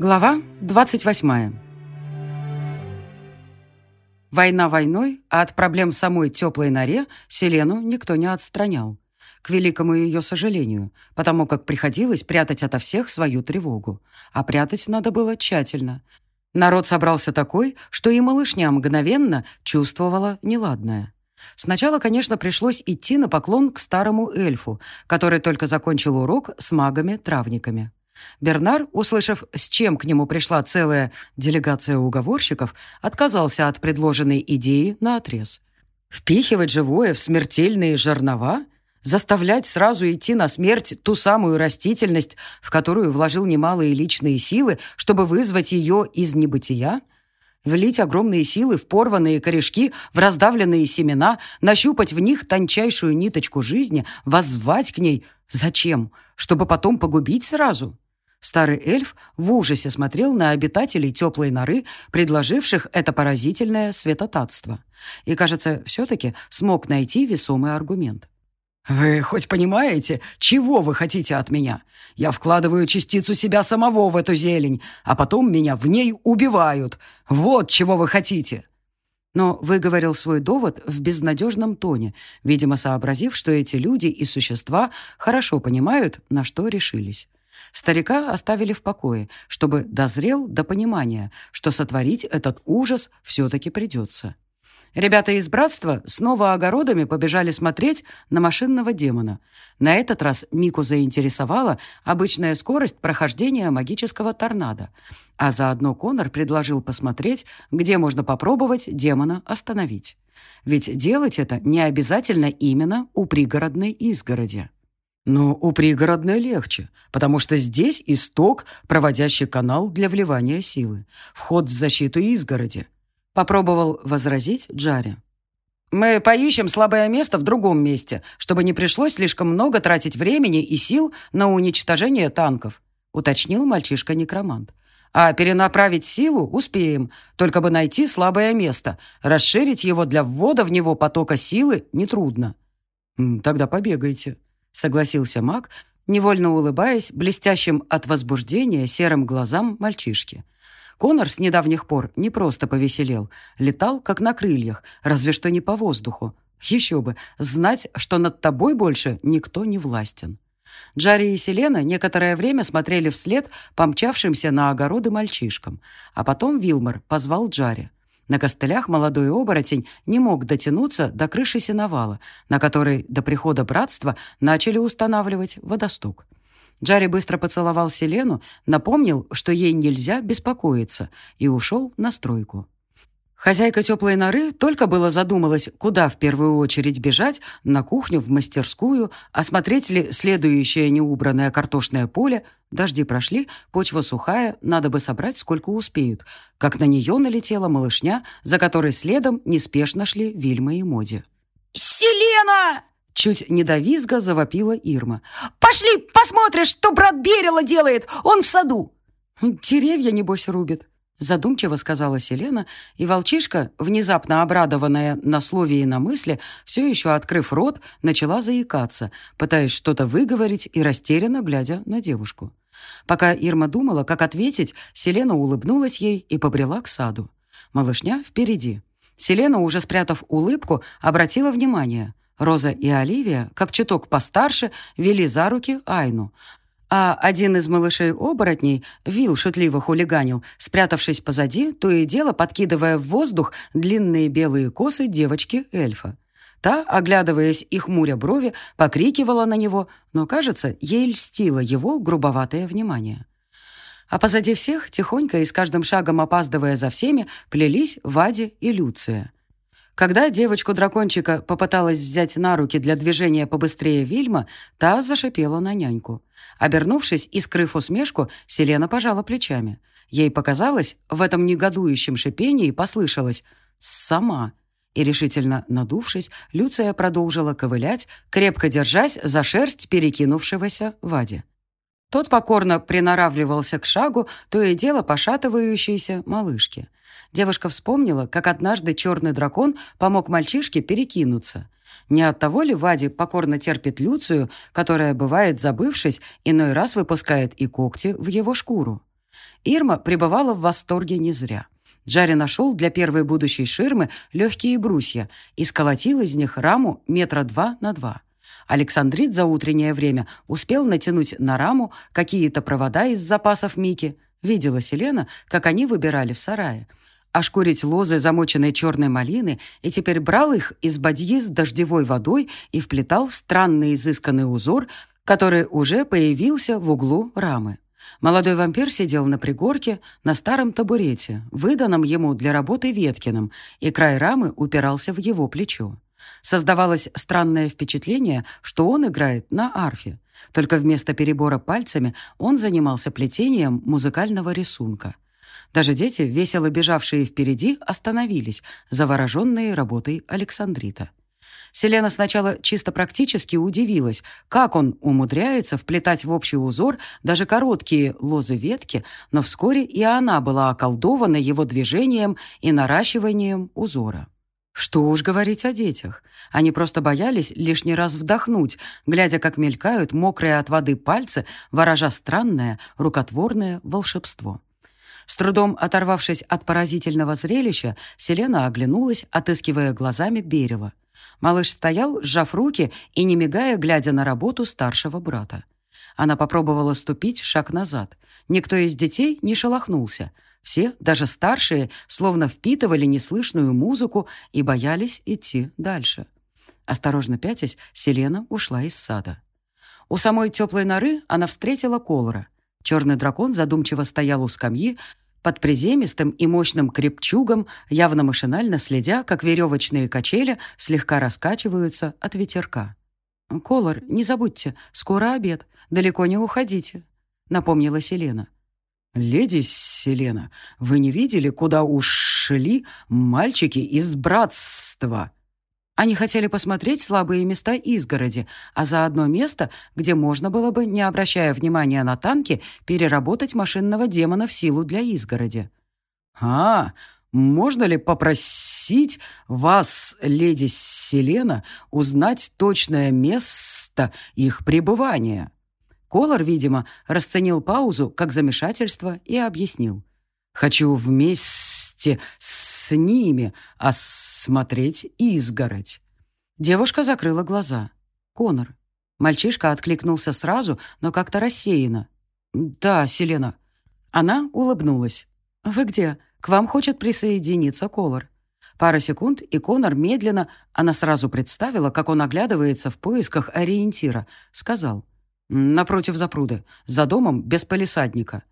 Глава 28. Война войной, а от проблем самой теплой норе Селену никто не отстранял. К великому ее сожалению, потому как приходилось прятать ото всех свою тревогу. А прятать надо было тщательно. Народ собрался такой, что и малышня мгновенно чувствовала неладное. Сначала, конечно, пришлось идти на поклон к старому эльфу, который только закончил урок с магами-травниками. Бернар, услышав, с чем к нему пришла целая делегация уговорщиков, отказался от предложенной идеи на отрез. Впихивать живое в смертельные жернова? Заставлять сразу идти на смерть ту самую растительность, в которую вложил немалые личные силы, чтобы вызвать ее из небытия? Влить огромные силы в порванные корешки, в раздавленные семена, нащупать в них тончайшую ниточку жизни, воззвать к ней. Зачем? Чтобы потом погубить сразу? Старый эльф в ужасе смотрел на обитателей теплой норы, предложивших это поразительное светотатство. И, кажется, все-таки смог найти весомый аргумент. «Вы хоть понимаете, чего вы хотите от меня? Я вкладываю частицу себя самого в эту зелень, а потом меня в ней убивают. Вот чего вы хотите!» Но выговорил свой довод в безнадежном тоне, видимо, сообразив, что эти люди и существа хорошо понимают, на что решились. Старика оставили в покое, чтобы дозрел до понимания, что сотворить этот ужас все-таки придется. Ребята из братства снова огородами побежали смотреть на машинного демона. На этот раз Мику заинтересовала обычная скорость прохождения магического торнадо, а заодно Конор предложил посмотреть, где можно попробовать демона остановить. Ведь делать это не обязательно именно у пригородной изгороди. Но у пригородной легче, потому что здесь исток, проводящий канал для вливания силы. Вход в защиту изгороди. Попробовал возразить Джари. «Мы поищем слабое место в другом месте, чтобы не пришлось слишком много тратить времени и сил на уничтожение танков», уточнил мальчишка-некромант. «А перенаправить силу успеем, только бы найти слабое место. Расширить его для ввода в него потока силы нетрудно». «Тогда побегайте», — согласился маг, невольно улыбаясь блестящим от возбуждения серым глазам мальчишки. Конор с недавних пор не просто повеселел, летал как на крыльях, разве что не по воздуху. Еще бы, знать, что над тобой больше никто не властен. Джарри и Селена некоторое время смотрели вслед помчавшимся на огороды мальчишкам, а потом Вилмор позвал Джарри. На костылях молодой оборотень не мог дотянуться до крыши сеновала, на которой до прихода братства начали устанавливать водосток. Джарри быстро поцеловал Селену, напомнил, что ей нельзя беспокоиться, и ушел на стройку. Хозяйка теплой норы только было задумалась, куда в первую очередь бежать, на кухню, в мастерскую, осмотреть ли следующее неубранное картошное поле. Дожди прошли, почва сухая, надо бы собрать, сколько успеют. Как на нее налетела малышня, за которой следом неспешно шли Вильма и Моди. «Селена!» Чуть не до визга завопила Ирма. «Пошли, посмотришь, что брат Берила делает! Он в саду!» «Деревья, небось, рубит», Задумчиво сказала Селена, и волчишка, внезапно обрадованная на слове и на мысли, все еще открыв рот, начала заикаться, пытаясь что-то выговорить и растерянно глядя на девушку. Пока Ирма думала, как ответить, Селена улыбнулась ей и побрела к саду. Малышня впереди. Селена, уже спрятав улыбку, обратила внимание. Роза и Оливия, как чуток постарше, вели за руки Айну, а один из малышей-оборотней, Вил шутливо хулиганил, спрятавшись позади, то и дело подкидывая в воздух длинные белые косы девочки-эльфа. Та, оглядываясь и хмуря брови, покрикивала на него, но, кажется, ей льстило его грубоватое внимание. А позади всех, тихонько и с каждым шагом опаздывая за всеми, плелись Вади и Люция. Когда девочку-дракончика попыталась взять на руки для движения побыстрее Вильма, та зашипела на няньку. Обернувшись и скрыв усмешку, Селена пожала плечами. Ей показалось, в этом негодующем шипении послышалось «сама». И решительно надувшись, Люция продолжила ковылять, крепко держась за шерсть перекинувшегося Вади. Тот покорно приноравливался к шагу, то и дело пошатывающейся малышки – Девушка вспомнила, как однажды черный дракон помог мальчишке перекинуться. Не от того ли Вади покорно терпит Люцию, которая, бывает забывшись, иной раз выпускает и когти в его шкуру? Ирма пребывала в восторге не зря. Джарри нашел для первой будущей ширмы легкие брусья и сколотил из них раму метра два на два. Александрит за утреннее время успел натянуть на раму какие-то провода из запасов Мики. Видела Селена, как они выбирали в сарае. Ошкурить лозы, замоченной черной малины, и теперь брал их из бадьи с дождевой водой и вплетал в странный изысканный узор, который уже появился в углу рамы. Молодой вампир сидел на пригорке на старом табурете, выданном ему для работы Веткиным, и край рамы упирался в его плечо. Создавалось странное впечатление, что он играет на арфе. Только вместо перебора пальцами он занимался плетением музыкального рисунка. Даже дети, весело бежавшие впереди, остановились, завороженные работой Александрита. Селена сначала чисто практически удивилась, как он умудряется вплетать в общий узор даже короткие лозы-ветки, но вскоре и она была околдована его движением и наращиванием узора. Что уж говорить о детях. Они просто боялись лишний раз вдохнуть, глядя, как мелькают мокрые от воды пальцы, ворожа странное, рукотворное волшебство. С трудом оторвавшись от поразительного зрелища, Селена оглянулась, отыскивая глазами Берила. Малыш стоял, сжав руки и, не мигая, глядя на работу старшего брата. Она попробовала ступить шаг назад. Никто из детей не шелохнулся. Все, даже старшие, словно впитывали неслышную музыку и боялись идти дальше. Осторожно пятясь, Селена ушла из сада. У самой теплой норы она встретила Колора. Черный дракон задумчиво стоял у скамьи, под приземистым и мощным крепчугом, явно машинально следя, как веревочные качели слегка раскачиваются от ветерка. «Колор, не забудьте, скоро обед, далеко не уходите», — напомнила Селена. «Леди Селена, вы не видели, куда ушли мальчики из братства?» Они хотели посмотреть слабые места изгороди, а заодно место, где можно было бы, не обращая внимания на танки, переработать машинного демона в силу для изгороди. «А, можно ли попросить вас, леди Селена, узнать точное место их пребывания?» Колор, видимо, расценил паузу как замешательство и объяснил. «Хочу вместе с ними осмотреть изгородь». Девушка закрыла глаза. «Конор». Мальчишка откликнулся сразу, но как-то рассеянно. «Да, Селена». Она улыбнулась. «Вы где? К вам хочет присоединиться Колор». Пара секунд, и Конор медленно, она сразу представила, как он оглядывается в поисках ориентира, сказал. «Напротив запруды, за домом без полисадника».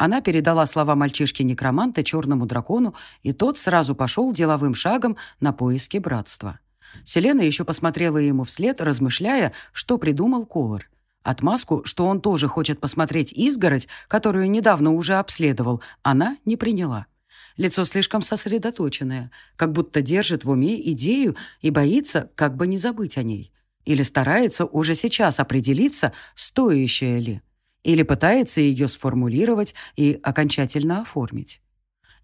Она передала слова мальчишки-некроманта черному дракону, и тот сразу пошел деловым шагом на поиски братства. Селена еще посмотрела ему вслед, размышляя, что придумал Колор. Отмазку, что он тоже хочет посмотреть изгородь, которую недавно уже обследовал, она не приняла. Лицо слишком сосредоточенное, как будто держит в уме идею и боится, как бы не забыть о ней. Или старается уже сейчас определиться, стоящая ли или пытается ее сформулировать и окончательно оформить.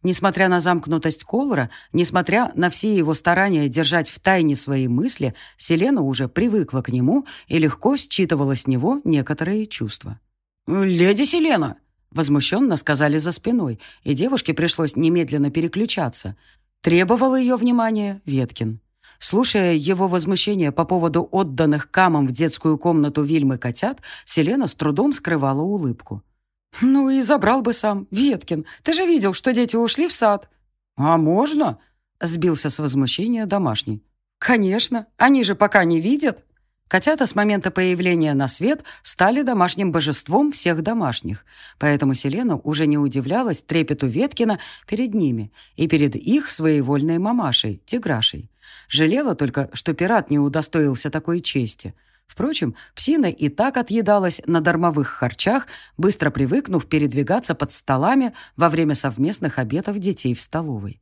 Несмотря на замкнутость Колора, несмотря на все его старания держать в тайне свои мысли, Селена уже привыкла к нему и легко считывала с него некоторые чувства. «Леди Селена!» — возмущенно сказали за спиной, и девушке пришлось немедленно переключаться. Требовал ее внимания Веткин. Слушая его возмущение по поводу отданных камам в детскую комнату Вильмы котят, Селена с трудом скрывала улыбку. «Ну и забрал бы сам, Веткин. Ты же видел, что дети ушли в сад». «А можно?» — сбился с возмущения домашний. «Конечно. Они же пока не видят». Котята с момента появления на свет стали домашним божеством всех домашних, поэтому Селена уже не удивлялась трепету Веткина перед ними и перед их своевольной мамашей, Тиграшей. Жалела только, что пират не удостоился такой чести. Впрочем, псина и так отъедалась на дармовых харчах, быстро привыкнув передвигаться под столами во время совместных обедов детей в столовой.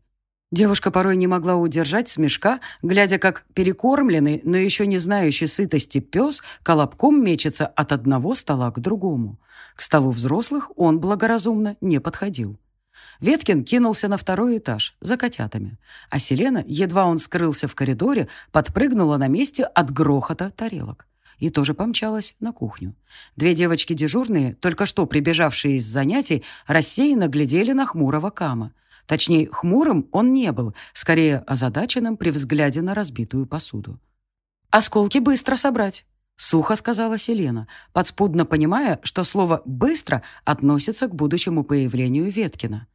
Девушка порой не могла удержать смешка, глядя, как перекормленный, но еще не знающий сытости пес колобком мечется от одного стола к другому. К столу взрослых он благоразумно не подходил. Веткин кинулся на второй этаж, за котятами. А Селена, едва он скрылся в коридоре, подпрыгнула на месте от грохота тарелок. и тоже помчалась на кухню. Две девочки дежурные, только что прибежавшие из занятий, рассеянно глядели на хмурого Кама. Точнее, хмурым он не был, скорее озадаченным при взгляде на разбитую посуду. «Осколки быстро собрать», — сухо сказала Селена, подспудно понимая, что слово «быстро» относится к будущему появлению Веткина.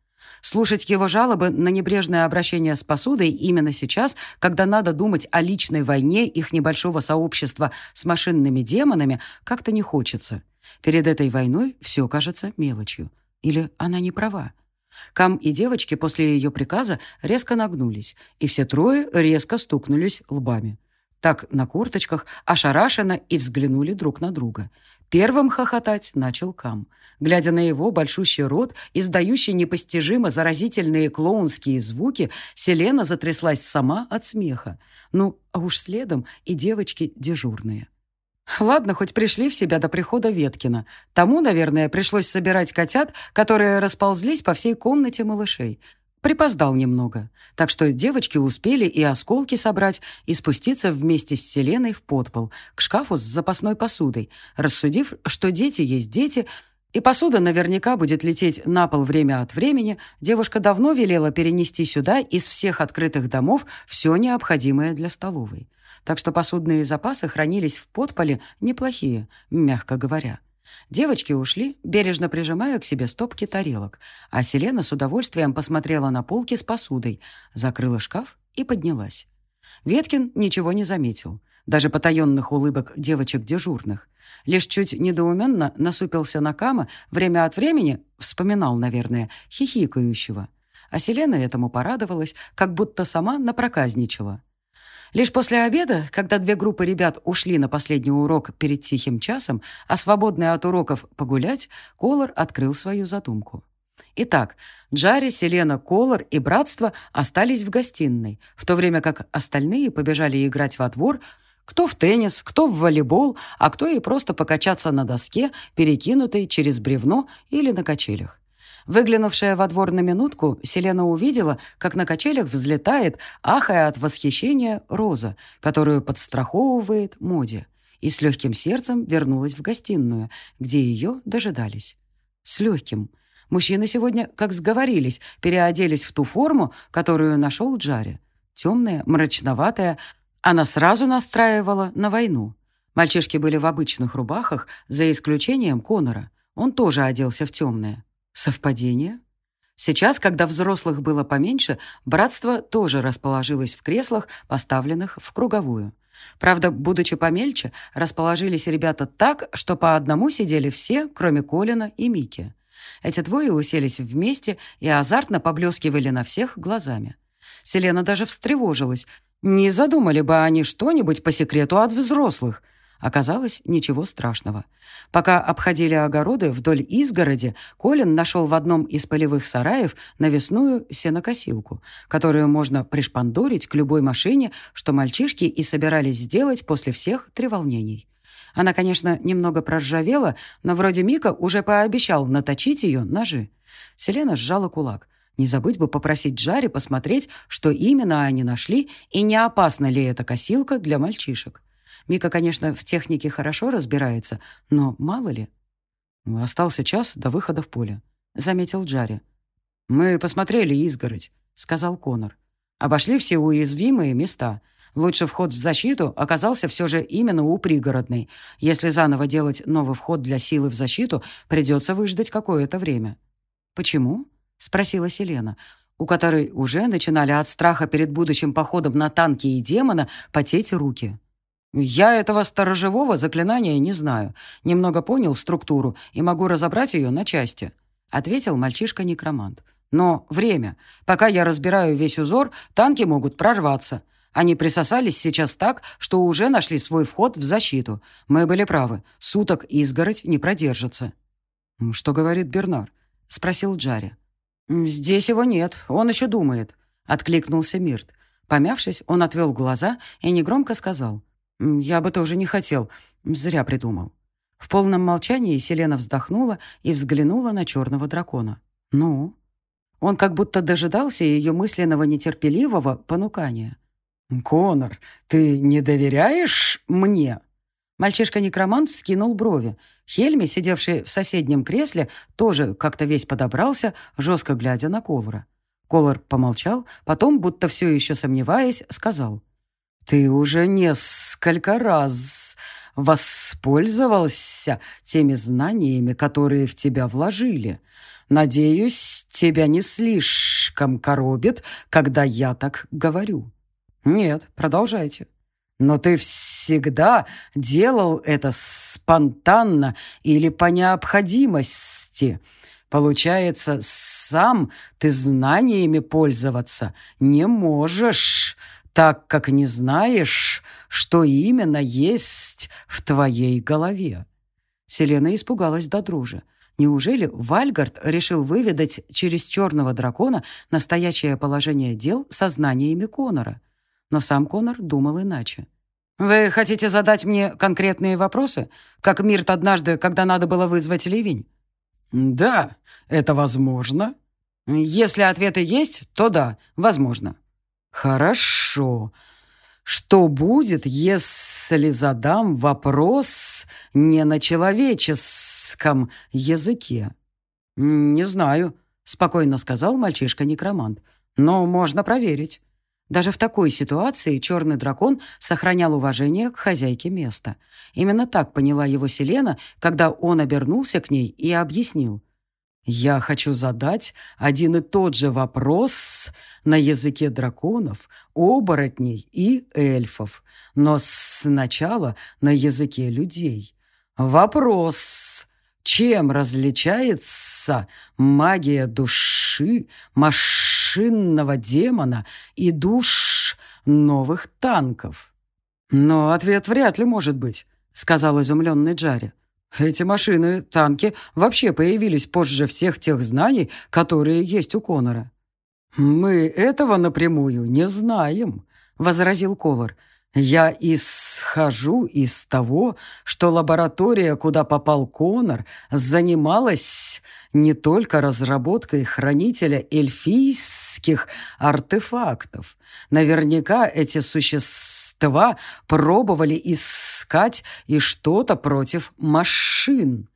Слушать его жалобы на небрежное обращение с посудой именно сейчас, когда надо думать о личной войне их небольшого сообщества с машинными демонами, как-то не хочется. Перед этой войной все кажется мелочью. Или она не права? Кам и девочки после ее приказа резко нагнулись, и все трое резко стукнулись лбами. Так на курточках, ошарашенно и взглянули друг на друга. Первым хохотать начал Кам. Глядя на его большущий рот, издающий непостижимо заразительные клоунские звуки, Селена затряслась сама от смеха. Ну, а уж следом и девочки дежурные. Ладно, хоть пришли в себя до прихода Веткина. Тому, наверное, пришлось собирать котят, которые расползлись по всей комнате малышей. Припоздал немного. Так что девочки успели и осколки собрать, и спуститься вместе с Селеной в подпол, к шкафу с запасной посудой, рассудив, что дети есть дети, и посуда наверняка будет лететь на пол время от времени, девушка давно велела перенести сюда из всех открытых домов все необходимое для столовой. Так что посудные запасы хранились в подполе неплохие, мягко говоря. Девочки ушли, бережно прижимая к себе стопки тарелок, а Селена с удовольствием посмотрела на полки с посудой, закрыла шкаф и поднялась. Веткин ничего не заметил, даже потаенных улыбок девочек дежурных. Лишь чуть недоуменно насупился на Кама, время от времени, вспоминал, наверное, хихикающего. А Селена этому порадовалась, как будто сама напроказничала. Лишь после обеда, когда две группы ребят ушли на последний урок перед тихим часом, а свободные от уроков погулять, Колор открыл свою задумку. Итак, Джари, Селена, Колор и Братство остались в гостиной, в то время как остальные побежали играть во двор, кто в теннис, кто в волейбол, а кто и просто покачаться на доске, перекинутой через бревно или на качелях. Выглянувшая во двор на минутку, Селена увидела, как на качелях взлетает, ахая от восхищения, Роза, которую подстраховывает Моди, и с легким сердцем вернулась в гостиную, где ее дожидались. С легким. Мужчины сегодня, как сговорились, переоделись в ту форму, которую нашел Джари. Темная, мрачноватая, она сразу настраивала на войну. Мальчишки были в обычных рубахах, за исключением Конора. Он тоже оделся в темное. Совпадение? Сейчас, когда взрослых было поменьше, братство тоже расположилось в креслах, поставленных в круговую. Правда, будучи помельче, расположились ребята так, что по одному сидели все, кроме Колина и Мики. Эти двое уселись вместе и азартно поблескивали на всех глазами. Селена даже встревожилась. Не задумали бы они что-нибудь по секрету от взрослых — Оказалось, ничего страшного. Пока обходили огороды вдоль изгороди, Колин нашел в одном из полевых сараев навесную сенокосилку, которую можно пришпандорить к любой машине, что мальчишки и собирались сделать после всех треволнений. Она, конечно, немного проржавела, но вроде Мика уже пообещал наточить ее ножи. Селена сжала кулак. Не забыть бы попросить Джари посмотреть, что именно они нашли и не опасна ли эта косилка для мальчишек. Мика, конечно, в технике хорошо разбирается, но мало ли. «Остался час до выхода в поле», — заметил Джарри. «Мы посмотрели изгородь», — сказал Конор. «Обошли все уязвимые места. Лучший вход в защиту оказался все же именно у пригородной. Если заново делать новый вход для силы в защиту, придется выждать какое-то время». «Почему?» — спросила Селена, у которой уже начинали от страха перед будущим походом на танки и демона потеть руки. «Я этого сторожевого заклинания не знаю. Немного понял структуру и могу разобрать ее на части», — ответил мальчишка-некромант. «Но время. Пока я разбираю весь узор, танки могут прорваться. Они присосались сейчас так, что уже нашли свой вход в защиту. Мы были правы. Суток изгородь не продержится». «Что говорит Бернар?» — спросил Джарри. «Здесь его нет. Он еще думает», — откликнулся Мирт. Помявшись, он отвел глаза и негромко сказал — «Я бы тоже не хотел. Зря придумал». В полном молчании Селена вздохнула и взглянула на черного дракона. «Ну?» Он как будто дожидался ее мысленного нетерпеливого понукания. «Конор, ты не доверяешь мне?» Мальчишка-некромант вскинул брови. Хельми, сидевший в соседнем кресле, тоже как-то весь подобрался, жестко глядя на Колора. Колор помолчал, потом, будто все еще сомневаясь, сказал. «Ты уже несколько раз воспользовался теми знаниями, которые в тебя вложили. Надеюсь, тебя не слишком коробит, когда я так говорю». «Нет, продолжайте», но ты всегда делал это спонтанно или по необходимости. Получается, сам ты знаниями пользоваться не можешь, так как не знаешь, что именно есть в твоей голове. Селена испугалась до дружи. Неужели Вальгард решил выведать через черного дракона настоящее положение дел со знаниями Конора? Но сам Конор думал иначе. «Вы хотите задать мне конкретные вопросы, как Мирт однажды, когда надо было вызвать ливень?» «Да, это возможно». «Если ответы есть, то да, возможно». «Хорошо. Что будет, если задам вопрос не на человеческом языке?» «Не знаю», — спокойно сказал мальчишка-некромант. «Но можно проверить». Даже в такой ситуации черный дракон сохранял уважение к хозяйке места. Именно так поняла его Селена, когда он обернулся к ней и объяснил. «Я хочу задать один и тот же вопрос на языке драконов, оборотней и эльфов, но сначала на языке людей. Вопрос чем различается магия души машинного демона и душ новых танков? Но ответ вряд ли может быть, сказал изумленный Джарри. Эти машины, танки вообще появились позже всех тех знаний, которые есть у Конора. «Мы этого напрямую не знаем», — возразил Колор. Я исхожу из того, что лаборатория, куда попал Конор, занималась не только разработкой хранителя эльфийских артефактов. Наверняка эти существа пробовали искать и что-то против машин.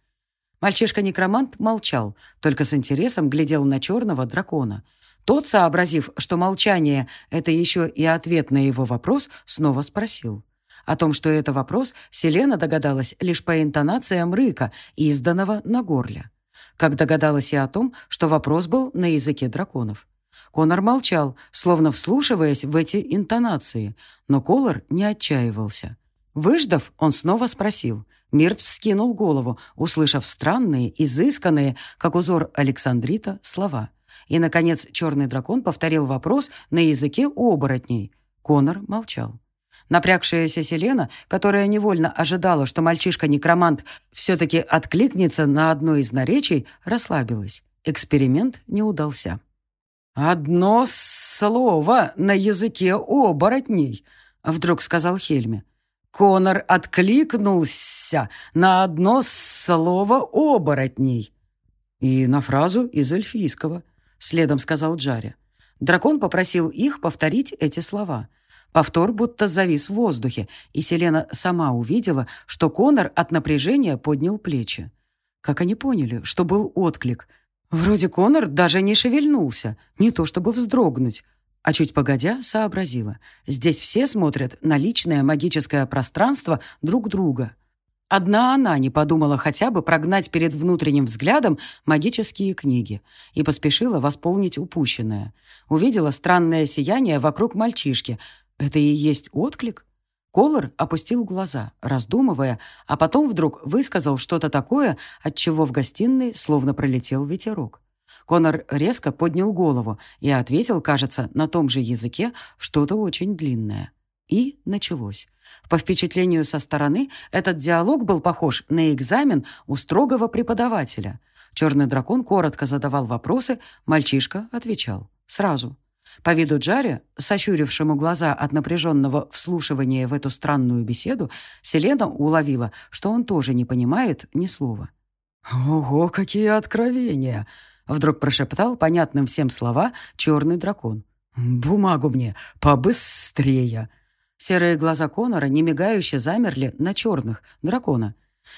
Мальчишка-некромант молчал, только с интересом глядел на черного дракона — тот, сообразив, что молчание — это еще и ответ на его вопрос, снова спросил. О том, что это вопрос, Селена догадалась лишь по интонациям рыка, изданного на горле. Как догадалась и о том, что вопрос был на языке драконов. Конор молчал, словно вслушиваясь в эти интонации, но Колор не отчаивался. Выждав, он снова спросил. Мирт вскинул голову, услышав странные, изысканные, как узор Александрита, слова — и, наконец, черный дракон повторил вопрос на языке оборотней. Конор молчал. Напрягшаяся Селена, которая невольно ожидала, что мальчишка-некромант все-таки откликнется на одно из наречий, расслабилась. Эксперимент не удался. «Одно слово на языке оборотней», — вдруг сказал Хельме. Конор откликнулся на одно слово оборотней. И на фразу из эльфийского следом сказал Джаре. Дракон попросил их повторить эти слова. Повтор будто завис в воздухе, и Селена сама увидела, что Конор от напряжения поднял плечи. Как они поняли, что был отклик? Вроде Конор даже не шевельнулся, не то чтобы вздрогнуть. А чуть погодя, сообразила. Здесь все смотрят на личное магическое пространство друг друга. Одна она не подумала хотя бы прогнать перед внутренним взглядом магические книги и поспешила восполнить упущенное. Увидела странное сияние вокруг мальчишки. Это и есть отклик? Колор опустил глаза, раздумывая, а потом вдруг высказал что-то такое, от чего в гостиной словно пролетел ветерок. Конор резко поднял голову и ответил, кажется, на том же языке что-то очень длинное. И началось. По впечатлению со стороны, этот диалог был похож на экзамен у строгого преподавателя. Черный дракон коротко задавал вопросы, мальчишка отвечал. Сразу. По виду Джари, сощурившему глаза от напряженного вслушивания в эту странную беседу, Селена уловила, что он тоже не понимает ни слова. «Ого, какие откровения!» — вдруг прошептал понятным всем слова черный дракон. «Бумагу мне побыстрее!» Серые глаза Конора немигающе замерли на черных, дракона.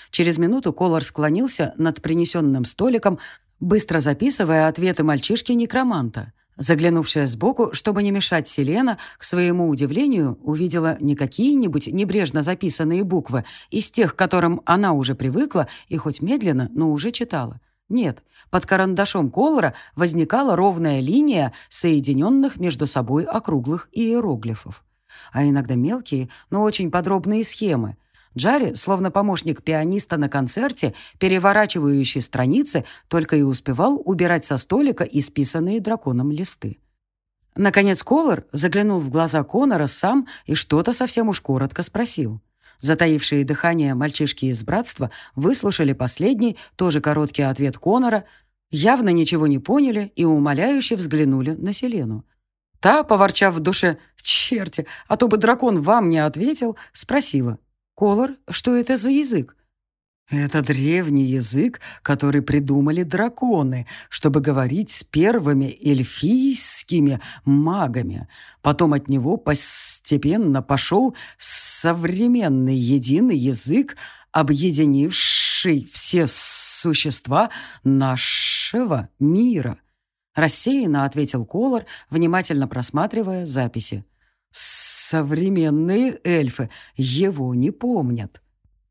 Через минуту Колор склонился над принесенным столиком, быстро записывая ответы мальчишки-некроманта. Заглянувшая сбоку, чтобы не мешать Селена, к своему удивлению, увидела не какие-нибудь небрежно записанные буквы из тех, к которым она уже привыкла и хоть медленно, но уже читала. Нет, под карандашом Колора возникала ровная линия соединенных между собой округлых иероглифов. А иногда мелкие, но очень подробные схемы, Джарри, словно помощник пианиста на концерте, переворачивающий страницы, только и успевал убирать со столика исписанные драконом листы. Наконец Колор заглянул в глаза Конора сам и что-то совсем уж коротко спросил. Затаившие дыхание мальчишки из братства выслушали последний, тоже короткий ответ Конора, явно ничего не поняли и умоляюще взглянули на Селену. Та, поворчав в душе «Черти, а то бы дракон вам не ответил», спросила «Колор, что это за язык?» «Это древний язык, который придумали драконы, чтобы говорить с первыми эльфийскими магами. Потом от него постепенно пошел современный единый язык, объединивший все существа нашего мира». Рассеянно ответил Колор, внимательно просматривая записи. Современные эльфы его не помнят.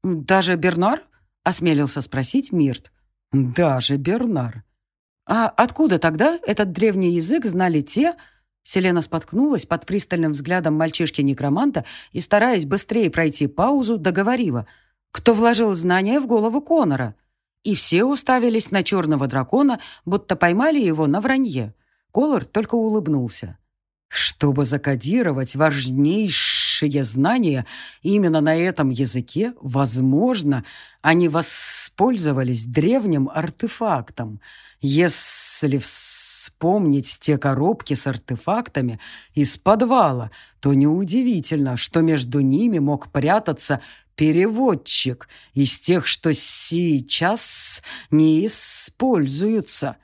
«Даже Бернар?» — осмелился спросить Мирт. «Даже Бернар». «А откуда тогда этот древний язык знали те...» Селена споткнулась под пристальным взглядом мальчишки-некроманта и, стараясь быстрее пройти паузу, договорила. «Кто вложил знания в голову Конора?» И все уставились на черного дракона, будто поймали его на вранье. Колор только улыбнулся. Чтобы закодировать важнейшие знания именно на этом языке, возможно, они воспользовались древним артефактом. Если вспомнить те коробки с артефактами из подвала, то неудивительно, что между ними мог прятаться переводчик из тех, что сейчас не используются.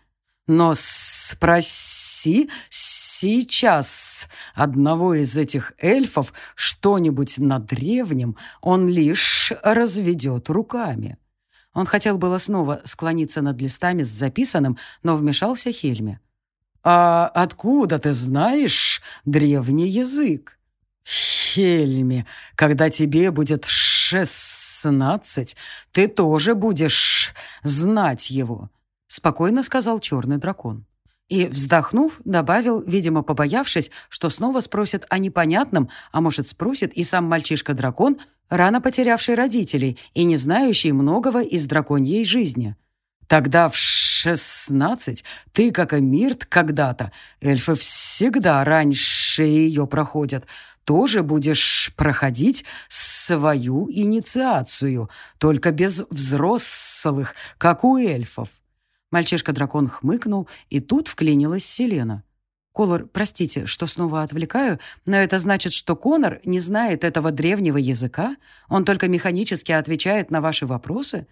Но спроси сейчас одного из этих эльфов что-нибудь на древнем, он лишь разведет руками. Он хотел было снова склониться над листами с записанным, но вмешался Хельме. «А откуда ты знаешь древний язык?» «Хельме, когда тебе будет шестнадцать, ты тоже будешь знать его спокойно сказал черный дракон. И, вздохнув, добавил, видимо, побоявшись, что снова спросят о непонятном, а может, спросит и сам мальчишка-дракон, рано потерявший родителей и не знающий многого из драконьей жизни. Тогда в шестнадцать ты, как и Мирт когда-то, эльфы всегда раньше ее проходят, тоже будешь проходить свою инициацию, только без взрослых, как у эльфов. Мальчишка-дракон хмыкнул, и тут вклинилась Селена. «Колор, простите, что снова отвлекаю, но это значит, что Конор не знает этого древнего языка? Он только механически отвечает на ваши вопросы?»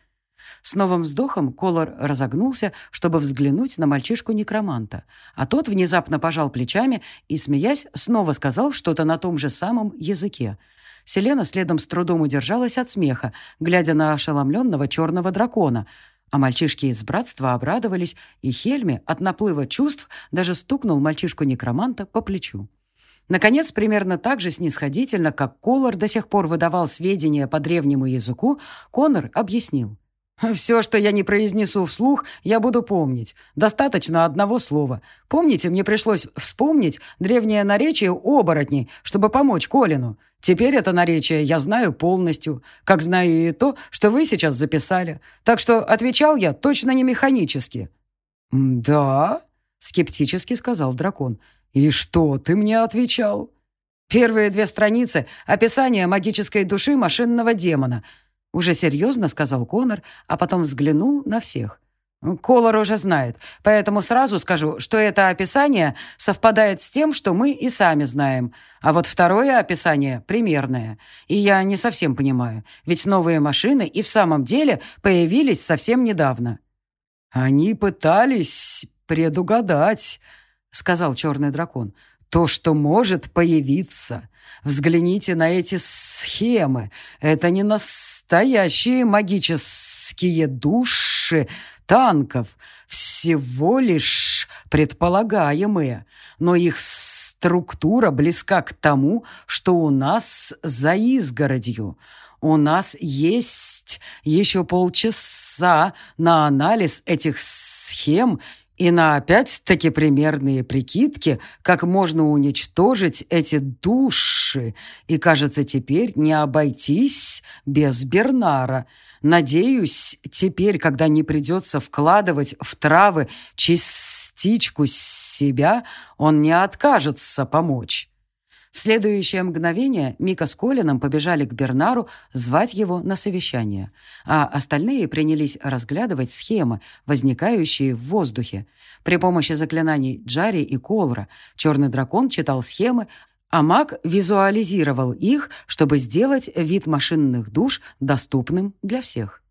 С новым вздохом Колор разогнулся, чтобы взглянуть на мальчишку-некроманта, а тот внезапно пожал плечами и, смеясь, снова сказал что-то на том же самом языке. Селена следом с трудом удержалась от смеха, глядя на ошеломленного черного дракона — а мальчишки из братства обрадовались, и Хельме от наплыва чувств даже стукнул мальчишку-некроманта по плечу. Наконец, примерно так же снисходительно, как Колор до сих пор выдавал сведения по древнему языку, Конор объяснил. «Все, что я не произнесу вслух, я буду помнить. Достаточно одного слова. Помните, мне пришлось вспомнить древнее наречие оборотней, чтобы помочь Колину. Теперь это наречие я знаю полностью, как знаю и то, что вы сейчас записали. Так что отвечал я точно не механически». «Да?» — скептически сказал дракон. «И что ты мне отвечал?» «Первые две страницы — описание магической души машинного демона», — уже серьезно сказал Конор, а потом взглянул на всех. Колор уже знает, поэтому сразу скажу, что это описание совпадает с тем, что мы и сами знаем. А вот второе описание примерное. И я не совсем понимаю, ведь новые машины и в самом деле появились совсем недавно. «Они пытались предугадать», — сказал черный дракон, — «то, что может появиться. Взгляните на эти схемы. Это не настоящие магические души танков, всего лишь предполагаемые, но их структура близка к тому, что у нас за изгородью. У нас есть еще полчаса на анализ этих схем и на опять-таки примерные прикидки, как можно уничтожить эти души. И, кажется, теперь не обойтись без Бернара. Надеюсь, теперь, когда не придется вкладывать в травы частичку себя, он не откажется помочь. В следующее мгновение Мика с Колином побежали к Бернару звать его на совещание, а остальные принялись разглядывать схемы, возникающие в воздухе. При помощи заклинаний Джари и Колра черный дракон читал схемы, а маг визуализировал их, чтобы сделать вид машинных душ доступным для всех.